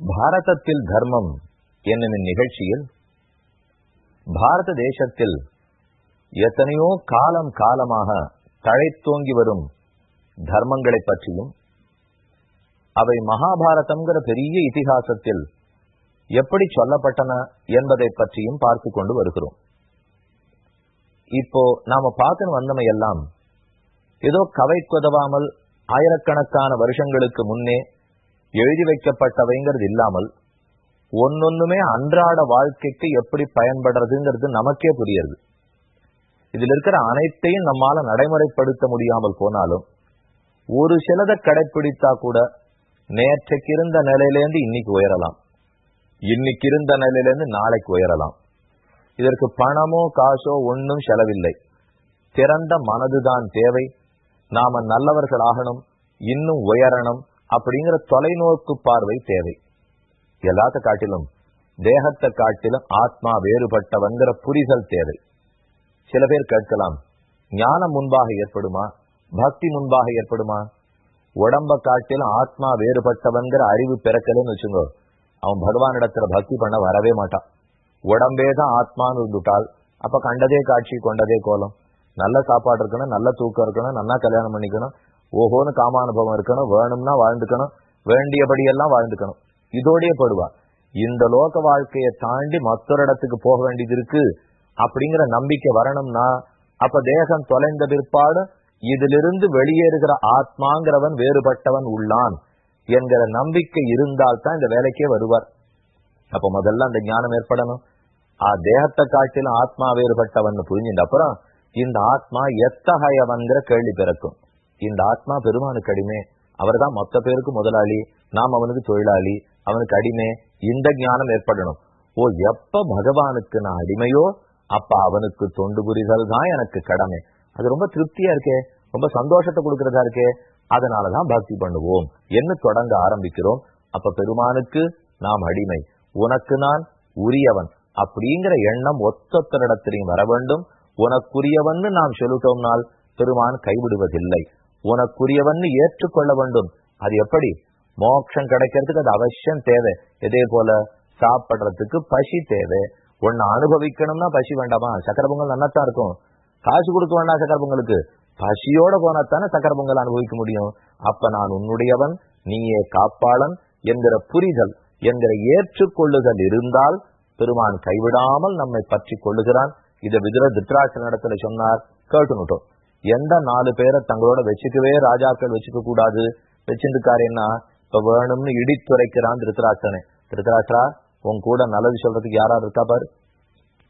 பாரதத்தில் தர்மம் என்னும் நிகழ்ச்சியில் பாரத தேசத்தில் எத்தனையோ காலம் காலமாக தழைத்தோங்கி வரும் தர்மங்களை பற்றியும் அவை மகாபாரதம்ங்கிற பெரிய இதிகாசத்தில் எப்படி சொல்லப்பட்டன என்பதை பற்றியும் பார்த்து கொண்டு வருகிறோம். இப்போ நாம பார்த்து வந்தமை எல்லாம் ஏதோ கவை குதவாமல் ஆயிரக்கணக்கான வருஷங்களுக்கு முன்னே எழுதி வைக்கப்பட்டவைங்கிறது இல்லாமல் ஒன்னொன்னுமே அன்றாட வாழ்க்கைக்கு எப்படி பயன்படுறதுங்கிறது நமக்கே புரியுது. இதில் இருக்கிற அனைத்தையும் நம்மால நடைமுறைப்படுத்த முடியாமல் போனாலும் ஒரு சிலதை கடைபிடித்தா கூட நேற்றைக்கு இருந்த நிலையிலேருந்து இன்னைக்கு உயரலாம். இன்னைக்கு இருந்த நிலையிலேருந்து நாளைக்கு உயரலாம். இதற்கு பணமோ காசோ ஒன்றும் செலவில்லை. திறந்த மனதுதான் தேவை. நாம நல்லவர்கள் ஆகணும் இன்னும் உயரணும் அப்படிங்கிற தொலைநோக்கு பார்வை தேவை. எல்லாத்த காட்டிலும் தேகத்தை காட்டிலும் ஆத்மா வேறுபட்டவங்கிற புரிதல் தேவை. சில பேர் கேட்கலாம் ஞானம் முன்பாக ஏற்படுமா? பக்தி முன்பாக ஏற்படுமா? உடம்ப காட்டிலும் ஆத்மா வேறுபட்டவங்கிற அறிவு பிறக்கலன்னு வச்சுங்கோ அவன் பகவான் இடத்துல பக்தி பண்ண வரவே மாட்டான். உடம்பே தான் ஆத்மான்னு இருந்துட்டால் அப்ப கண்டதே காட்சி கொண்டதே கோலம். நல்ல சாப்பாடு இருக்கணும் நல்ல தூக்கம் இருக்கணும் நல்லா கல்யாணம் பண்ணிக்கணும் ஓஹோன்னு காமானுபவம் இருக்கணும் வேணும்னா வாழ்ந்துக்கணும் வேண்டியபடியெல்லாம் வாழ்ந்துக்கணும். இதோடய படுவா. இந்த லோக வாழ்க்கையை தாண்டி மற்றொரு இடத்துக்கு போக வேண்டியது இருக்கு அப்படிங்கிற நம்பிக்கை வரணும்னா அப்ப தேகம் தொலைந்த பிற்பாடு இதிலிருந்து வெளியேறுகிற ஆத்மாங்கிறவன் வேறுபட்டவன் உள்ளான் என்கிற நம்பிக்கை இருந்தால்தான் இந்த வேலைக்கே வருவார். அப்ப முதல்ல அந்த ஞானம் ஏற்படணும். ஆ தேகத்தை காட்டிலும் ஆத்மா வேறுபட்டவன் புரிஞ்சுட்டு அப்புறம் இந்த ஆத்மா எத்தகையவன்கிற கேள்வி பிறக்கும். இந்த ஆத்மா பெருமானுக்கு அடிமை. அவர் தான் மொத்த பேருக்கு முதலாளி. நாம் அவனுக்கு தொழிலாளி. அவனுக்கு அடிமை. இந்த ஞானம் ஏற்படணும். ஓ எப்ப பகவானுக்கு நான் அடிமையோ அப்ப அவனுக்கு தொண்டு புரிதல் தான் எனக்கு கடமை. அது ரொம்ப திருப்தியா இருக்கே. ரொம்ப சந்தோஷத்தை கொடுக்கறதா இருக்கே. அதனாலதான் பக்தி பண்ணுவோம். என்ன தொடங்க ஆரம்பிக்கிறோம்? அப்ப பெருமானுக்கு நாம் அடிமை. உனக்கு நான் உரியவன். அப்படிங்கிற எண்ணம் ஒத்தொத்தரிடத்திலையும் வர வேண்டும். உனக்குரியவன் நாம் சொல்லிட்டோம்னால் பெருமான் கைவிடுவதில்லை. உனக்குரியவன் ஏற்றுக்கொள்ள வேண்டும். அது எப்படி? மோட்சம் கிடைக்கிறதுக்கு அது அவசியம் தேவை. இதே போல சாப்பிடுறதுக்கு பசி தேவை. உன்னை அனுபவிக்கணும்னா பசி வேண்டாமா? சக்கர பொங்கல் நன்னாத்தான் இருக்கும். காசு கொடுக்க வேண்டாம் சக்கர பொங்கலுக்கு. பசியோட போனாத்தானே சக்கர பொங்கல் அனுபவிக்க முடியும். அப்ப நான் உன்னுடையவன் நீயே காப்பாளன் என்கிற புரிதல் என்கிற ஏற்றுக்கொள்ளுதல் இருந்தால் பெருமான் கைவிடாமல் நம்மை பற்றி கொள்ளுகிறான். இதை விதிர திருத்தராட்ச நடத்துல சொன்னார். கேட்டுனுட்டோம் எந்த நாலு பேரை தங்களோட வச்சுக்கவே ராஜாக்கள் வச்சுக்க கூடாது? வச்சிருக்காருன்னா இப்ப வேணும்னு இடித்துரைக்கிறான் திருத்தராட்சனே திருத்தராட்சரா உன் கூட நல்லது சொல்றதுக்கு யாரா இருக்கா பாரு?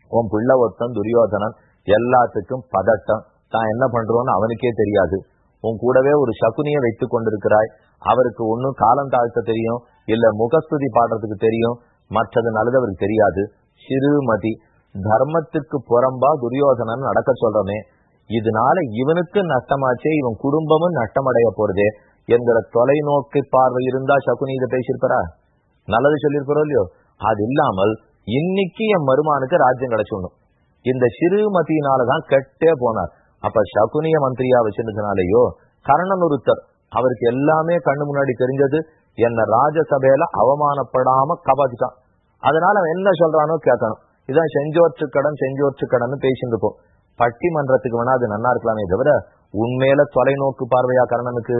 உன் பிள்ளை ஒருத்தன் துரியோதனன் எல்லாத்துக்கும் பதட்டம். தான் என்ன பண்றோம்னு அவனுக்கே தெரியாது. உன் கூடவே ஒரு சகுனியை வைத்து கொண்டிருக்கிறாய். அவருக்கு ஒன்னும் காலம் தாழ்த்த தெரியும். இல்ல முகஸ்துதி பாடுறதுக்கு தெரியும். மற்றது நல்லது அவருக்கு தெரியாது. சிறுமதி. தர்மத்துக்கு புறம்பா துரியோதனன் நடக்க சொல்றமே. இதனால இவனுக்கு நஷ்டமாச்சே இவன் குடும்பமும் நஷ்டமடைய போறதே என்கிற தொலைநோக்கு பார்வை இருந்தா சகுனி இதை பேசியிருப்பாரா? நல்லது சொல்லியிருக்கிறோம் இல்லையோ? அது இல்லாமல் இன்னைக்கு என் மருமானுக்கு ராஜ்யம் கிடைச்சிடணும் இந்த சிறுமதியினாலதான் கெட்டே போனார். அப்ப சகுனிய மந்திரியா வச்சிருந்ததுனாலயோ கர்ணன் ஒருத்தர் அவருக்கு எல்லாமே கண்ணு முன்னாடி தெரிஞ்சது என்ன ராஜசபையில அவமானப்படாம காப்பாத்திட்டான். அதனால அவன் என்ன சொல்றானோ கேட்கணும். இதான் செஞ்சோற்று கடன் செஞ்சோற்று கடன் பேசிட்டு இருப்போம். பட்டிமன்றத்துக்கு வேணா அது நல்லா இருக்கலாமே தவிர உண்மையில தொலைநோக்கு பார்வையா கரணனுக்கு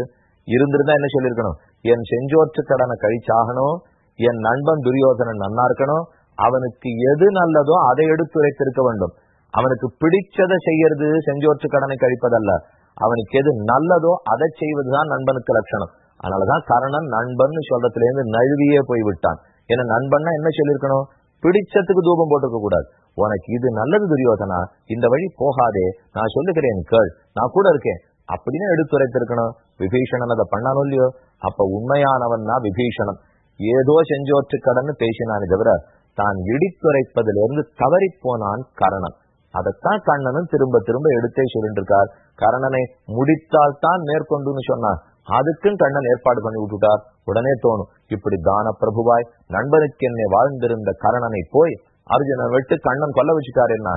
இருந்திருந்தா என்ன சொல்லியிருக்கணும்? என் செஞ்சோற்று கடனை கழிச்சாகணும் என் நண்பன் துரியோதனன் நன்னா இருக்கணும் அவனுக்கு எது நல்லதோ அதை எடுத்துரைத்திருக்க வேண்டும். அவனுக்கு பிடிச்சதை செய்யறது செஞ்சோற்று கடனை கழிப்பதல்ல. அவனுக்கு எது நல்லதோ அதை செய்வதுதான் நண்பனுக்கு லட்சணம். அதனாலதான் கரணன் நண்பன் சொல்றதுல இருந்து நழுவியே போய் விட்டான் ஏன்னா நண்பன்னா என்ன சொல்லியிருக்கணும்? பிடிச்சதுக்கு தூபம் போட்டுக்க கூடாது. உனக்கு இது நல்லது துரியோதனா இந்த வழி போகாதே நான் சொல்லுகிறேன் கேள் நான் கூட இருக்கேன். அப்படின்னு எடுத்துரைத்திருக்கணும். விபீஷணன் அதை பண்ணானோ இல்லையோ? அப்ப உண்மையானவன் தான் விபீஷணன். ஏதோ செஞ்சோற்று கடன் பேசினானே தவிர தான் இடித்துரைப்பதிலிருந்து தவறி போனான் கரணன். அதைத்தான் கண்ணனும் திரும்ப திரும்ப எடுத்தே சொல்லிட்டு இருக்கார் கரணனை முடித்தால் தான் மேற்கொண்டுன்னு சொன்னான் அதுக்கும் கண்ணன் ஏற்பாடு பண்ணி விட்டுட்டார். உடனே தோணும் இப்படி தான பிரபுவாய் நண்பனுக்கு என்னை வாழ்ந்திருந்த கரணனை போய் அர்ஜுனன் வெட்டு கண்ணன் கொல்ல வச்சுட்டாரு என்ன?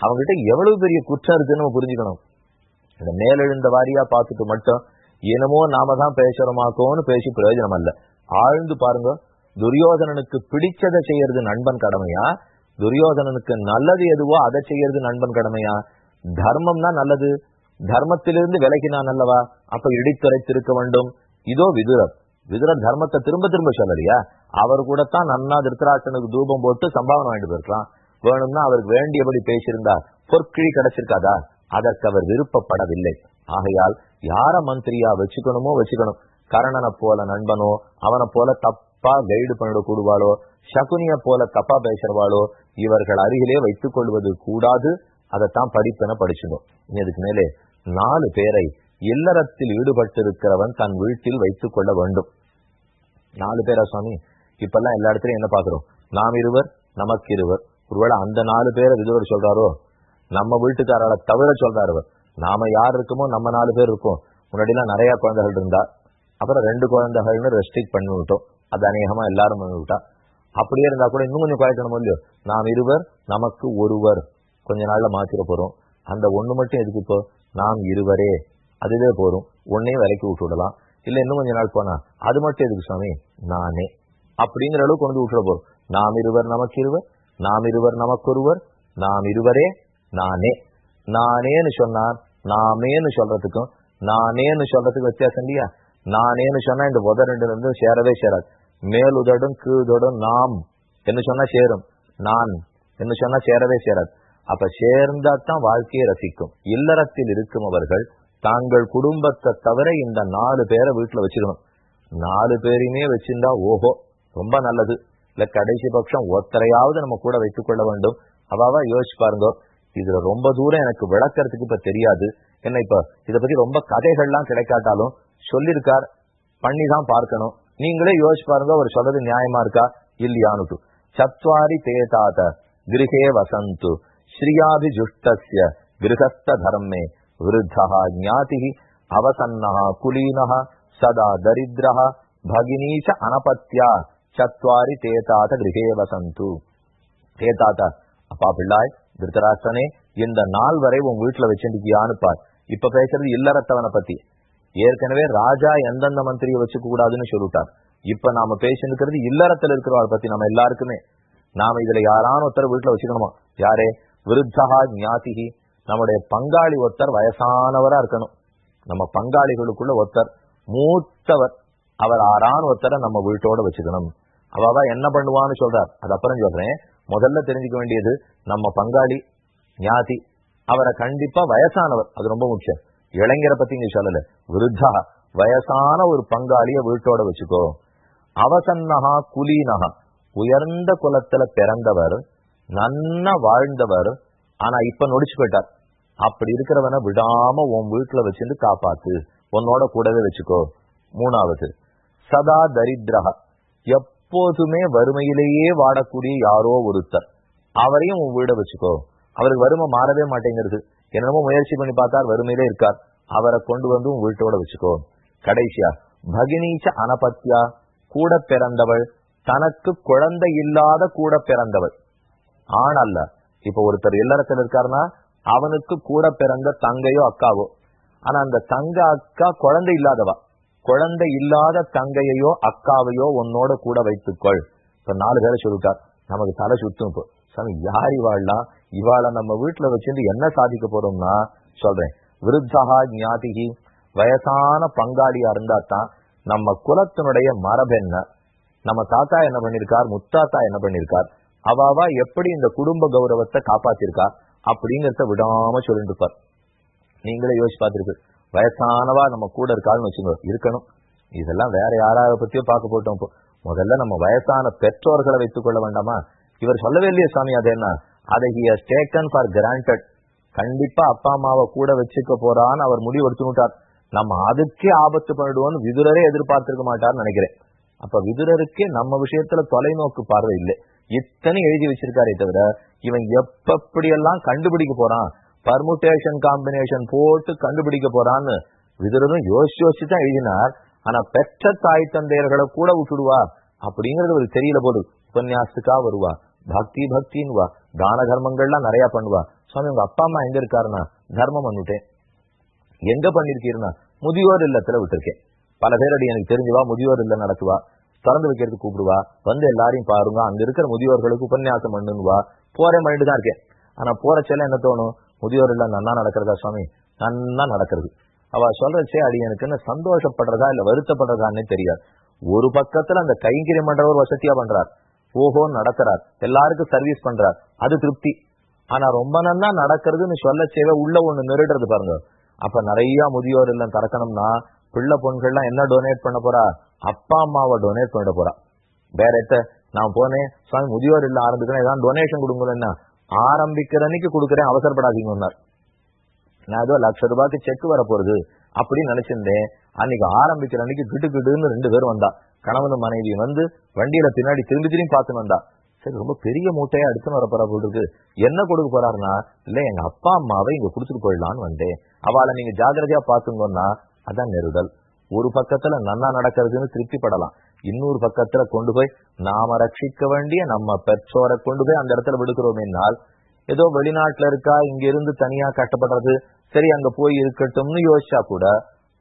அவங்ககிட்ட எவ்வளவு பெரிய குற்றம் இருக்குன்னு நம்ம புரிஞ்சுக்கணும். இந்த மேலெழுந்த வாரியா பார்த்துட்டு மட்டும் என்னமோ நாம தான் பேசுறோமாக்கோன்னு பேசி பிரயோஜனம் அல்ல. ஆழ்ந்து பாருங்க. துரியோதனனுக்கு பிடிச்சதை செய்யறது நண்பன் கடமையா? துரியோதனனுக்கு நல்லது எதுவோ அதை செய்யறது நண்பன் கடமையா? தர்மம்னா நல்லது. தர்மத்திலிருந்து விலகினான் அல்லவா? அப்ப இடித்துரைத்திருக்க வேண்டும். இதோ விதுரர் விதுரர் தர்மத்தை திரும்ப திரும்ப சொல்லலையா? அவர் கூட தான் நன்னா திருத்தராட்சனுக்கு தூபம் போட்டு சம்பாவனை வாங்கிட்டு போயிருக்கலாம். வேணும்னா அவருக்கு வேண்டியபடி பேசியிருந்தார் பொற்கிழி கிடைச்சிருக்காதா? அதற்கு அவர் விருப்பப்படவில்லை. ஆகையால் யார மந்திரியா வச்சுக்கணுமோ வச்சுக்கணும். கரணனை போல நண்பனோ அவனை போல தப்பா கைடு பண்ணிட கூடுவாளோ சகுனிய போல தப்பா பேசுறவாளோ இவர்கள் அருகிலே வைத்துக் கொள்வது கூடாது. அதைத்தான் படிப்பென படிச்சிடும். இதுக்கு மேலே நாலு பேரை இல்லறத்தில் ஈடுபட்டிருக்கிறவன் தன் வீட்டில் வைத்துக் கொள்ள வேண்டும். நாலு பேரா சுவாமி? இப்பெல்லாம் எல்லா இடத்துலயும் என்ன பாக்குறோம் நாம் இருவர் நமக்கு இருவர். ஒருவேளை அந்த நாலு பேரை விதுவர் சொல்றாரோ? நம்ம வீட்டுக்காரால தவிர சொல்றாரு அவர் நாம யார் இருக்கோமோ நம்ம நாலு பேர் இருக்கோம். முன்னாடிலாம் நிறைய குழந்தைகள் இருந்தா அப்புறம் ரெண்டு குழந்தைகள்னு ரெஸ்ட்ரிக்ட் பண்ணி விட்டோம். அது அநேகமா எல்லாரும் பண்ணி விட்டா. அப்படியே இருந்தா கூட இன்னும் கொஞ்சம் குறைக்கணும் இல்லையோ? நாம் இருவர் நமக்கு ஒருவர். கொஞ்ச நாள்ல மாத்திர போறோம். அந்த ஒண்ணு மட்டும் எதுக்கு இப்போ? நாம் இருவரே. அதுவே போறோம் ஒன்னையும் விலைக்கு விட்டு விடலாம். இல்ல இன்னும் கொஞ்ச நாள் போனா அது மட்டும் எதுக்கு சுவாமி? நானே. அப்படிங்கிற அளவுக்கு கொண்டு விட்டுற போறோம். நாம் இருவர் நமக்கு இருவர் நாம் இருவர் நமக்கொருவர் நாம் இருவரே நானே. நானேன்னு சொன்னார் நாமேன்னு சொல்றதுக்கும் நானேன்னு சொல்றதுக்கு வித்தியாசம் இல்லையா? நானேன்னு சொன்னா இந்த உத ரெண்டு இருந்து சேரவே சேராது. மேலுதடும் கீழுதடும் நாம். என்ன சொன்னா சேரும்? நான். என்ன சொன்னா சேரவே சேராது. அப்ப சேர்ந்தா தான் வாழ்க்கையை ரசிக்கும். இல்லறத்தில் இருக்கும் அவர்கள் தாங்கள் குடும்பத்தை தவிர இந்த நாலு பேரை வீட்டுல வச்சிருக்கணும். நாலு பேரையுமே வச்சிருந்தா ஓஹோ ரொம்ப நல்லது. இல்ல கடைசி பட்சம் ஒத்தரையாவது நம்ம கூட வைத்துக் கொள்ள வேண்டும் அவாவா யோசிச்சு பாருங்க. இதுல ரொம்ப தூரம் எனக்கு விளக்கறதுக்கு இப்ப தெரியாது. என்ன இப்ப இதை பத்தி ரொம்ப கதைகள்லாம் கிடைக்காட்டாலும் சொல்லியிருக்கார் பண்ணி தான் பார்க்கணும். நீங்களே யோசிச்சு பாருங்க அவர் சொல்றது நியாயமா இருக்கா? இல்லையானுட்டு சத்வாரி தேதாத கிரகே வசந்து ஸ்ரீயாபிஜுஷ்டஸ்ய கிரகஸ்த தர்மே விருத்தா ஞாதி அவசன்னா குலீனா சதா தரித்திரः பகினீச்ச அனபத்யா சத்வாரி தேதாத கிரகே வசந்து தேதாத அப்பா பிள்ளாய் திருத்தராஷ்டனே இந்த நாள் வரை உன் வீட்டுல வச்சிருக்கியான்னு பார். இப்ப பேசுறது இல்லறத்தவனை பத்தி. ஏற்கனவே ராஜா எந்தெந்த மந்திரியை வச்சுக்க கூடாதுன்னு சொல்லிட்டார். இப்ப நாம பேசிருக்கிறது இல்லறத்துல இருக்கிறவாள் பத்தி நம்ம எல்லாருக்குமே. நாம இதுல யாரான ஒருத்தர் வீட்டுல வச்சுக்கணுமா? யாரே? விருத்தகா ஞாதிகி. நம்முடைய பங்காளி ஒருத்தர் வயசானவரா இருக்கணும். நம்ம பங்காளிகளுக்குள்ள ஒருத்தர் மூத்தவர். அவர் ஆறான ஒருத்தரை நம்ம வீட்டோட வச்சுக்கணும். அவதான் என்ன பண்ணுவான்னு சொல்றார். அது அப்புறம் சொல்றேன். முதல்ல தெரிஞ்சுக்க வேண்டியது நம்ம பங்காளி ஞாதி அவரை கண்டிப்பா வயசானவர். அது ரொம்ப முக்கியம். இளைஞரை பத்தி இங்க சொல்லல. விருத்தா வயசான ஒரு பங்காளிய வீட்டோட வச்சுக்கோ. அவசன்னகா குலீனகா உயர்ந்த குலத்துல பிறந்தவர் நன்னா வாழ்ந்தவர் ஆனா இப்ப நொடிச்சு போயிட்டார். அப்படி இருக்கிறவனை விடாம உன் வீட்டுல வச்சிருந்து காப்பாத்து. உன்னோட கூடவே வச்சுக்கோ. மூணாவது சதா தரித்திரகா எப்போதுமே வறுமையிலேயே வாடக்கூடிய யாரோ ஒருத்தர். அவரையும் உன் வீட வச்சுக்கோ. அவருக்கு வறுமை மாறவே மாட்டேங்கிறது. என்னமோ முயற்சி பண்ணி பார்த்தார் வறுமையிலே இருக்கார். அவரை கொண்டு வந்து உன் வீட்டோட வச்சுக்கோ. கடைசியா பகினீச்ச அனபத்தியா கூட பிறந்தவள் தனக்கு குழந்தை இல்லாத கூட பிறந்தவள். ஆண் அல்ல. இப்ப ஒருத்தர் இல்லறத்தில் இருக்காருன்னா அவனுக்கு கூட பிறந்த தங்கையோ அக்காவோ. ஆனா அந்த தங்க அக்கா குழந்தை இல்லாதவா? குழந்தை இல்லாத தங்கையோ அக்காவையோ உன்னோட கூட வைத்துக்கொள். இப்ப நாலு பேரை சொல்லிட்டார். நமக்கு தலை சுத்தும் இப்போ. சாமி யார் இவாள்லாம் இவாளை நம்ம வீட்டுல வச்சிருந்து என்ன சாதிக்க போறோம்னா சொல்றேன். விருத்தகா ஞாதிகி வயசான பங்காளியா இருந்தா தான் நம்ம குலத்தினுடைய மரபென்ன நம்ம தாத்தா என்ன பண்ணிருக்கார்? முத்தாத்தா என்ன பண்ணிருக்கார்? அவாவா எப்படி இந்த குடும்ப கௌரவத்தை காப்பாத்திருக்கா? அப்படிங்கறத விடாம சொல்லிட்டு இருப்பார். நீங்களே யோசிச்சு பார்த்திருக்கு வயசானவா நம்ம கூட இருக்காள்னு வச்சுக்கோ இருக்கணும். இதெல்லாம் வேற யாராவது பத்தியோ பார்க்க போட்டோம் இப்போ. முதல்ல நம்ம வயசான பெற்றோர்களை வைத்துக் கொள்ள வேண்டாமா? இவர் சொல்லவே இல்லையே சாமி அது என்ன? அதை he has taken for granted கண்டிப்பா அப்பா அம்மாவை கூட வச்சுக்க போறான்னு அவர் முடிவு எடுத்துட்டார் நம்ம அதுக்கே ஆபத்து பண்ணிடுவோம்னு விதுரரே எதிர்பார்த்திருக்க மாட்டார்னு நினைக்கிறேன். அப்ப விதுரருக்கே நம்ம விஷயத்துல தொலைநோக்கு பார்வை இல்லை. இத்தனை எழுதி வச்சிருக்காரே தவிர இவன் எப்படியெல்லாம் கண்டுபிடிக்க போறான்? பர்முட்டேஷன் காம்பினேஷன் போட்டு கண்டுபிடிக்க போறான்னு விதுரரும் யோசிச்சு யோசிச்சு தான் எழுதினார். ஆனா பெற்ற தாய் தந்தையர்களை கூட விட்டுடுவா அப்படிங்கறது ஒரு தெரியல போது உபன்யாசத்துக்கா வருவா பக்தி பக்தின்வா தான தர்மங்கள்லாம் நிறைய பண்ணுவா. சுவாமி உங்க அப்பா அம்மா எங்க இருக்காருன்னா தர்மம் பண்ணிட்டேன். எங்க பண்ணிருக்கீருன்னா முதியோர் இல்லத்துல விட்டுருக்கேன். பல பேரடி எனக்கு தெரிஞ்சுவா முதியோர் இல்ல நடத்துவா திறந்து வைக்கிறதுக்கு கூப்பிடுவா வந்து எல்லாரையும் பாருங்க அங்க இருக்கிற முதியோர்களுக்கு உபன்யாசம் பண்ணுவா போறேன் பண்ணிட்டு தான் இருக்கேன். ஆனா போறச்செல்லாம் என்ன தோணும்? முதியோர் எல்லாம் நன்னா நடக்கிறதா சுவாமி? நன்னா நடக்கிறது. அவ சொல்றச்சே அடி எனக்குன்னு சந்தோஷப்படுறதா இல்ல வருத்தப்படுறதான்னு தெரியாது. ஒரு பக்கத்துல அந்த கைங்கரியம் பண்றவர் வசதியா பண்றார். ஓஹோ நடக்கிறார். எல்லாருக்கும் சர்வீஸ் பண்றார். அது திருப்தி. ஆனா ரொம்ப நன்னா நடக்கிறதுன்னு சொல்ல சேவை உள்ள ஒண்ணு நிறுடுறது பாருங்க. அப்ப நிறைய முதியோர் எல்லாம் திறக்கணும்னா பிள்ளை பொண்கள்லாம் என்ன டொனேட் பண்ண போறா? அப்பா அம்மாவை டொனேட் பண்ண போறா. வேற எத்த நான் போனேன் சுவாமி முதியோர் இல்ல ஆரம்பிக்கிறேன் ஏதாவது டொனேஷன் கொடுங்கன்னு ஆரம்பிக்கிற அன்னைக்கு கொடுக்குறேன் அவசரப்படாதீங்கன்னார் நான் ஏதோ லட்ச ரூபாய்க்கு செக் வர போறது அப்படின்னு நினைச்சிருந்தேன். அன்னைக்கு ஆரம்பிக்கிற அன்னைக்கு கிட்டு கிட்டுன்னு ரெண்டு பேரும் வந்தா. கணவன் மனைவி வந்து வண்டியில பின்னாடி திரும்பி திரும்பி பார்த்து வந்தா. சரி ரொம்ப பெரிய மூட்டையா எடுத்துன்னு வர போட்டுருக்கு என்ன கொடுக்க போறாருன்னா இல்ல எங்க அப்பா அம்மாவை இங்க குடுத்துட்டு போயிடலான்னு வந்தேன். அவளை நீங்க ஜாகிரதையா பாத்துங்கன்னா அதான் நெருடல். ஒரு பக்கத்துல நன்னா நடக்கிறதுன்னு திருப்திப்படலாம். இன்னொரு பக்கத்துல கொண்டு போய் நாம ரட்சிக்க வேண்டிய நம்ம பெற்றோரை கொண்டு போய் அந்த இடத்துல விடுக்கிறோமேனால் ஏதோ வெளிநாட்டுல இருக்கா இங்க இருந்து தனியா கட்டப்படுறது சரி அங்க போய் இருக்கட்டும்னு யோசிச்சா கூட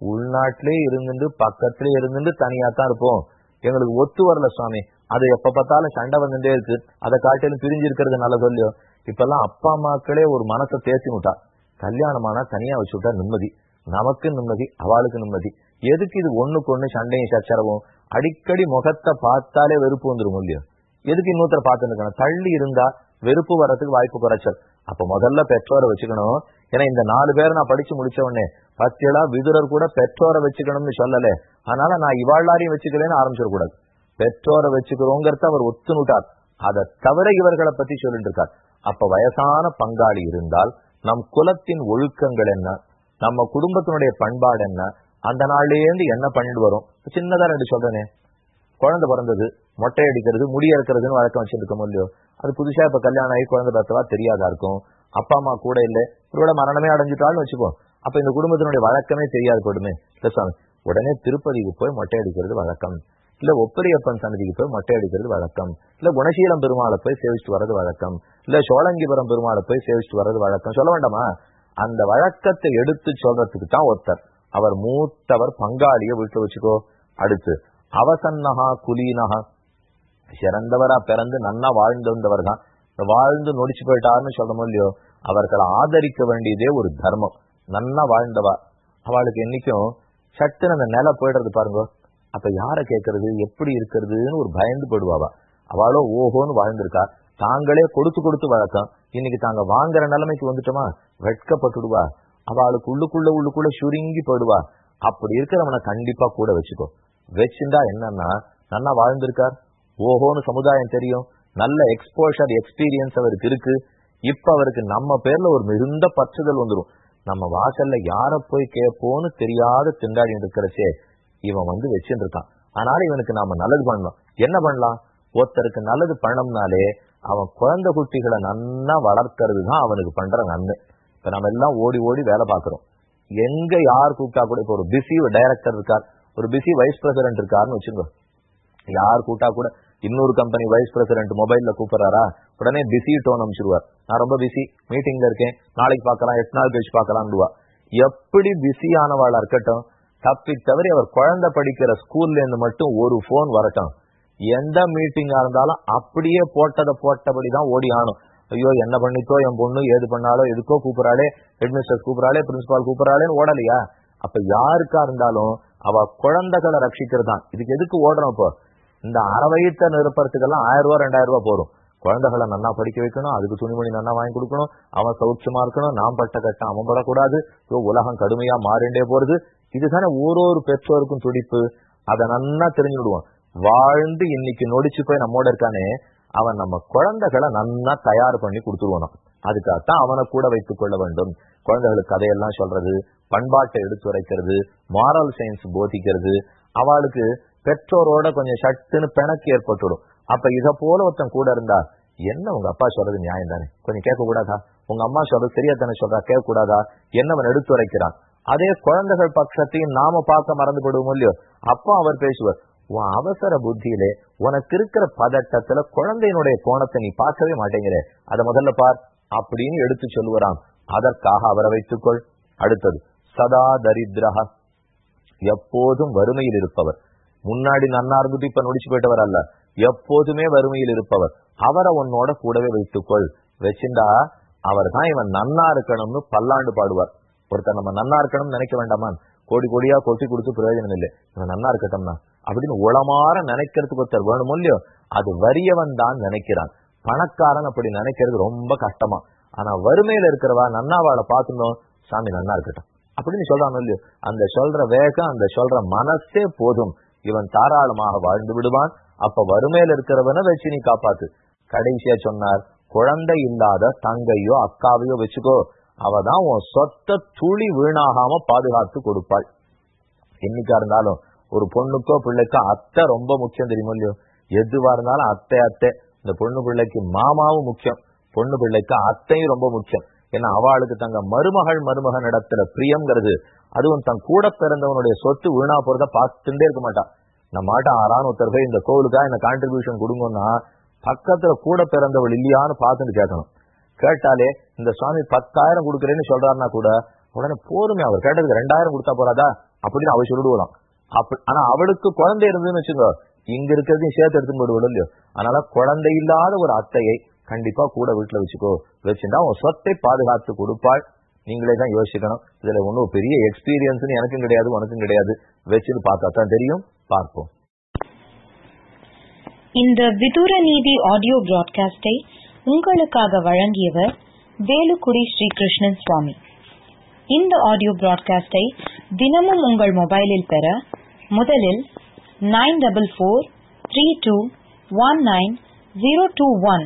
உள்நாட்டிலே இருந்துட்டு பக்கத்திலே இருந்துட்டு தனியா தான் இருப்போம். எங்களுக்கு ஒத்து வரல சுவாமி. அது எப்ப பார்த்தாலும் சண்டை வந்துட்டே இருக்கு. அதை காட்டிலும் பிரிஞ்சு இருக்கிறது நல்ல சொல்லியோ. இப்பெல்லாம் அப்பா அம்மாக்களே ஒரு மனசை தேர்த்தி விட்டா கல்யாணமானா தனியா வச்சு விட்டா நிம்மதி. நமக்கு நிம்மதி அவளுக்கு நிம்மதி. எதுக்கு இது ஒண்ணுக்கு ஒண்ணு சண்டையும் சச்சரவும்? அடிக்கடி முகத்தை பார்த்தாலே வெறுப்பு வந்துடும் இல்லையோ? எதுக்கு இன்னொருத்தரை பார்த்து இருக்கணும்? தள்ளி இருந்தா வெறுப்பு வர்றதுக்கு வாய்ப்பு குறைச்சல். அப்ப முதல்ல பெற்றோரை வச்சுக்கணும். ஏன்னா இந்த நாலு பேரை நான் படிச்சு முடிச்ச உடனே பத்தியலா விதுரர் கூட பெற்றோரை வச்சுக்கணும்னு சொல்லல. அதனால நான் இவாழ்லாரையும் வச்சுக்கலன்னு ஆரம்பிச்சிடக்கூடாது. பெற்றோரை வச்சுக்கிறோங்கிறத அவர் ஒத்துனுட்டார் அதை தவிர இவர்களை பத்தி சொல்லிட்டு இருக்கார். அப்ப வயசான பங்காளி இருந்தால் நம் குலத்தின் ஒழுக்கங்கள் என்ன? நம்ம குடும்பத்தினுடைய பண்பாடு என்ன? அந்த நாள்லேருந்து என்ன பண்ணிட்டு வரும்? சின்னதாக ரெண்டு சொல்றேனே. குழந்தை பிறந்தது மொட்டை அடிக்கிறது முடி அறுக்கிறதுன்னு வழக்கம் வச்சிருக்கோம் இல்லையோ? அது புதுசா இப்ப கல்யாணம் ஆகி குழந்தை பார்த்தவா தெரியாதா இருக்கும்? அப்பா அம்மா கூட இல்லை. இவரோட மரணமே அடைஞ்சிட்டாலும் வச்சுக்கோ. அப்ப இந்த குடும்பத்தினுடைய வழக்கமே தெரியாது போடுமே. இல்ல சுவாமி உடனே திருப்பதிக்கு போய் மொட்டை அடிக்கிறது வழக்கம். இல்ல ஒப்பரியப்பன் சன்னதிக்கு போய் மொட்டை அடிக்கிறது வழக்கம். இல்ல குணசீலம் பெருமாளை போய் சேவிச்சுட்டு வர்றது வழக்கம். இல்ல சோழங்கிபுரம் பெருமாளை போய் சேவிச்சுட்டு வர்றது வழக்கம். சொல்ல வேண்டாமா? அந்த வழக்கத்தை எடுத்து சொல்றதுக்கு தான் ஒருத்தர். அவர் மூத்தவர் பங்காளிய வீட்டுல வச்சுக்கோ. அடுத்து அவசன்னகா குலீனகா சிறந்தவரா பிறந்து நன்னா வாழ்ந்தவர் தான் வாழ்ந்து நொடிச்சு போயிட்டாருன்னு சொல்ல இல்லையோ அவர்களை ஆதரிக்க வேண்டியதே ஒரு தர்மம். நன்னா வாழ்ந்தவா. அவளுக்கு என்னைக்கும் சட்டுன்னு அந்த நிலை போயிடுறது பாருங்க. அப்ப யார கேட்கறது எப்படி இருக்கிறதுன்னு ஒரு பயந்து போடுவாவா அவளோ ஓஹோன்னு வாழ்ந்திருக்கா. தாங்களே கொடுத்து கொடுத்து வழக்கம் இன்னைக்கு தாங்க வாங்குற நிலைமைக்கு வந்துட்டோமா? வெட்கப்பட்டுடுவா. அவளுக்கு உள்ளுக்குள்ள உள்ளுக்குள்ள சுருங்கி போயிடுவா. அப்படி இருக்கிறவனை கண்டிப்பா கூட வச்சுக்கோ. வச்சிருந்தா என்னன்னா நல்லா வாழ்ந்திருக்கார். ஓஹோன்னு சமுதாயம் தெரியும். நல்ல எக்ஸ்போஷர் எக்ஸ்பீரியன்ஸ் அவருக்கு இருக்கு. இப்ப அவருக்கு நம்ம பேர்ல ஒரு மிகுந்த பற்றுதல் வந்துடும் நம்ம வாசல்ல யார போய் கேட்போன்னு தெரியாத திண்டாடி இருக்கிறச்சே இவன் வந்து வச்சுட்டு இருக்கான் அதனால இவனுக்கு நாம நல்லது பண்ணலாம் என்ன பண்ணலாம்? ஒருத்தருக்கு நல்லது பண்ணோம்னாலே அவன் குழந்தை குட்டிகளை நன்னா வளர்க்கறது தான் அவனுக்கு பண்ற நன்மை. இப்ப நம்ம எல்லாம் ஓடி ஓடி வேலை பார்க்கிறோம். எங்க யார் கூப்பிட்டா கூட இப்ப ஒரு பிஸி டைரக்டர் இருக்கார். ஒரு பிஸி வைஸ் பிரசிடென்ட் இருக்காருன்னு வச்சுக்கோ. யார் கூட்டா கூட இன்னொரு கம்பெனி வைஸ் பிரசிடென்ட் மொபைல்ல கூப்பிடுறாரா? உடனே பிஸி டோன் அமைச்சிருவார் நான் ரொம்ப பிஸி மீட்டிங்ல இருக்கேன் நாளைக்கு பார்க்கலாம் எட்டு நாள் கழிச்சு பார்க்கலாம்டுவா எப்படி பிஸியானவாளா இருக்கட்டும் தப்பி தவறி அவர் குழந்தை படிக்கிற ஸ்கூல்ல இருந்து மட்டும் ஒரு போன் வரட்டும். எந்த மீட்டிங்கா இருந்தாலும் அப்படியே போட்டதை போட்டபடிதான் ஓடி ஆனும் ஐயோ என்ன பண்ணித்தோ என் பொண்ணு ஏது பண்ணாலோ எதுக்கோ கூப்பிடறாளே ஹெட்மிஸ்டர் கூப்பிடறாளே பிரின்சிபால் கூப்பிடறாளேன்னு ஓடலையா? அப்ப யாருக்கா இருந்தாலும் அவ குழந்தைகளை ரட்சிக்கிறது தான் இதுக்கு எதுக்கு ஓடுறோம் இப்போ? இந்த அரை நிரப்புறதுக்கெல்லாம் ஆயிரம் ரூபா ரெண்டாயிரம் ரூபாய் போறோம் குழந்தைகளை நல்லா படிக்க வைக்கணும் அதுக்கு துணிமணி நன்னா வாங்கி கொடுக்கணும் அவன் சௌட்சமா இருக்கணும் நாம் பட்ட கட்டம் அவன் படக்கூடாது உலகம் கடுமையா மாறிண்டே போறது. இதுதானே ஒரு ஒரு பெற்றோருக்கும் துடிப்பு. அதை நல்லா தெரிஞ்சு விடுவான் வாழ்ந்து இன்னைக்கு நொடிச்சு போய் நம்மோட இருக்கானே அவன் நம்ம குழந்தைகளை நல்லா தயார் பண்ணி கொடுத்துருவானோ அதுக்காகத்தான் அவனை கூட வைத்துக் கொள்ள வேண்டும். குழந்தைகளுக்கு கதையெல்லாம் சொல்றது. பண்பாட்டை எடுத்துரைக்கிறது மாரல் சயின்ஸ் போதிக்கிறது. அவளுக்கு பெற்றோரோட கொஞ்சம் சட்டுன்னு பிணக்கு ஏற்பட்டுடும். அப்ப இத போல ஒருத்தன் கூட இருந்தா என்ன உங்க அப்பா சொல்றது நியாயம் தானே? கொஞ்சம் கேட்க கூடாதா உங்க அம்மா சொல்றது சரியா தானே சொல்றா? கேட்க கூடாதா என்னவன் எடுத்துரைக்கிறான் அதே குழந்தைகள் பட்சத்தையும் நாம பார்க்க மறந்து போடுவோம் இல்லையோ? அப்போ அவர் பேசுவார் உன் அவசர புத்தியிலே உனக்கு இருக்கிற பதட்டத்துல குழந்தையினுடைய கோணத்தை நீ பார்க்கவே மாட்டேங்கிற. அதை முதல்ல பார் அப்படின்னு எடுத்து சொல்லுவராம். அதற்காக அவரை வைத்துக்கொள். அடுத்தது சதா தரித்ரஹ எப்போதும் வறுமையில் இருப்பவர். முன்னாடி நன்னா இருந்துட்டு இப்ப நொடிச்சு போயிட்டவர் அல்ல. எப்போதுமே வறுமையில் இருப்பவர். அவரை உன்னோட கூடவே வைத்துக்கொள். வச்சிருந்தா அவர் தான் இவன் நன்னா இருக்கணும்னு பல்லாண்டு பாடுவார். ஒருத்தர் நம்ம நன்னா இருக்கணும்னு நினைக்க வேண்டாமான் கோடி கோடியா கொட்டி கொடுத்து பிரயோஜனம் இல்லை. இவன் நன்னா இருக்கட்டும்னா. அப்படின்னு உளமாற நினைக்கிறதுக்கு ஒருத்தர் வேணும் இல்லையோ அது வறியவன் தான் நினைக்கிறான். பணக்காரன் அப்படி நினைக்கிறது ரொம்ப கஷ்டமா. ஆனா வறுமையில இருக்கிறவா நன்னாவாளை பார்க்கணும். சாமி நன்னா இருக்கட்டும். அப்படின்னு சொல்றான் இல்லையோ? அந்த சொல்ற வேகம் அந்த சொல்ற மனசே போதும். இவன் தாராளமாக வாழ்ந்து விடுவான். அப்ப வறுமையில இருக்கிறவன வச்சு நீ காப்பாத்து. கடைசியா சொன்னார் குழந்தை இல்லாத தங்கையோ அக்காவையோ வச்சுக்கோ. அவதான் உன் சொத்த துளி வீணாகாம பாதுகாத்து கொடுப்பாள். என்னைக்கா இருந்தாலும் ஒரு பொண்ணுக்கோ பிள்ளைக்கோ அத்தை ரொம்ப முக்கியம் தெரியுமோ இல்லையோ? எதுவா இருந்தாலும் அத்தை அத்தை. இந்த பொண்ணு பிள்ளைக்கு மாமாவும் முக்கியம். பொண்ணு பிள்ளைக்கு அத்தையும் ரொம்ப முக்கியம். ஏன்னா அவளுக்கு தங்க மருமகள் மருமகன் இடத்துல பிரியம்ங்கிறது அதுவும் தன் கூட பிறந்தவனுடைய சொத்து வீணா போறத பார்த்துட்டே இருக்க மாட்டான் நம்ம மாட்ட ஆறான ஒருத்தர்கள் இந்த கோவிலுக்காக இந்த கான்ட்ரிபியூஷன் கொடுங்கன்னா பக்கத்துல கூட பிறந்தவள் இல்லையான்னு பார்த்துட்டு கேட்கணும். கேட்டாலே இந்த சுவாமி பத்தாயிரம் கொடுக்குறேன்னு சொல்றாருன்னா கூட உடனே போருமே அவர் கேட்டதுக்கு ரெண்டாயிரம் கொடுத்தா போறாதா? அப்படின்னு அவ சொல்லிடுவான் அப்படி ஆனா அவளுக்கு குழந்தை இருந்ததுன்னு வச்சுக்கோ இங்க இருக்கிறதையும் சேர்த்து எடுத்துன்னு போடுவோம் இல்லையோ? அதனால குழந்தை இல்லாத ஒரு அத்தையை கண்டிப்பா கூட வீட்டுல வச்சுக்கோ. வச்சுட்டா உன் சொத்தை பாதுகாத்து கொடுப்பாள். நீங்களே தான் யோசிக்கணும். இதுல ஒன்றும் பெரிய எக்ஸ்பீரியன்ஸ் எனக்கும் கிடையாது உனக்கும் கிடையாது. வச்சுன்னு பார்த்தா தான் தெரியும். பார்ப்போம். இந்த விதூர நீதி ஆடியோ பிராட்காஸ்டை உங்களுக்காக வழங்கியவர் வேலுக்குடி ஸ்ரீகிருஷ்ணன் சுவாமி. இந்த ஆடியோ பிராட்காஸ்டை தினமும் உங்கள் மொபைலில் பெற முதலில் nine double four three two one nine zero two one